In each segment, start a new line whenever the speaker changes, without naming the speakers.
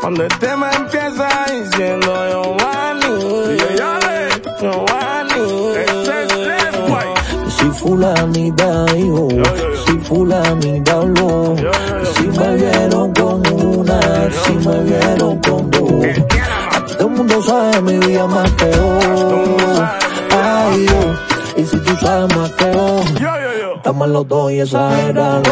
Cuando el tema empieza diciendo Giovanni, Giovanni, ese es guay.
Si fulanita dijo, si fulanita habló, si me vieron con una, si me vieron con dos. Todo el mundo sabe mi vida más que yo. Ay, yo. Y si tú sabes más que yo,
Yo, yo, yo.
estamos los dos y exageralo.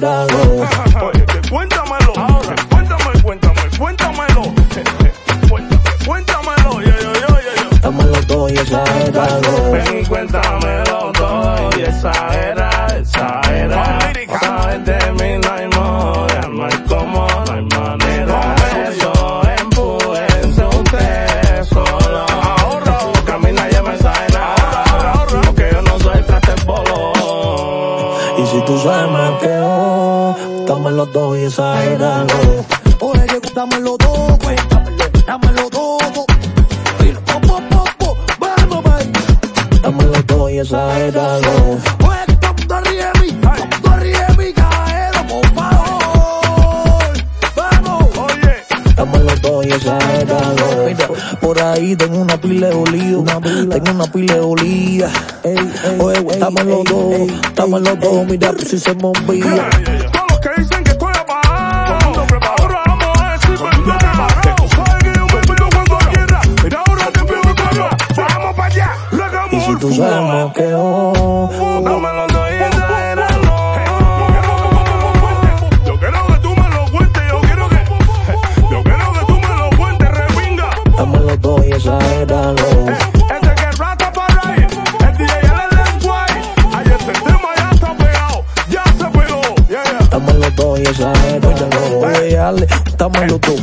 Y exageralo.
Oye, cuéntamelo, ahora, cuéntame, cuéntame, cuéntamelo, cuéntame, cuéntamelo, yo, yo, yo, yo, yo.
Estamos los dos y exageralo. Si tú sabes más que yo, estamos los dos y exageralo.
Oye, que dámelo todo, güey, dámelo, dámelo todo. Mira, po, po, po, po, vamos, bye.
Estamos los dos y Mira, por ahí tengo una pila de olivo, tengo una pila de olía. Oye, estamos los dos, estamos los dos, mira, pues si se movía.
Todos los que dicen que estoy apagado. Ahora vamos a decir verdad. Que tú sabes que yo me pego cuando quiera. Mira, ahora te pego cuando. Vamos para allá. Le hagamos
Y si
el
tú sabes más que yo, y esa. Oye, Ale, botamos los dos.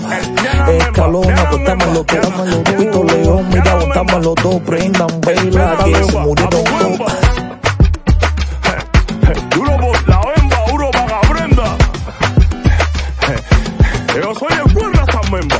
Escalona, estamos los dos. Pito León, mira, botamos los dos. Prendan vela que se murieron dos. Yo soy el buen Raza Memba.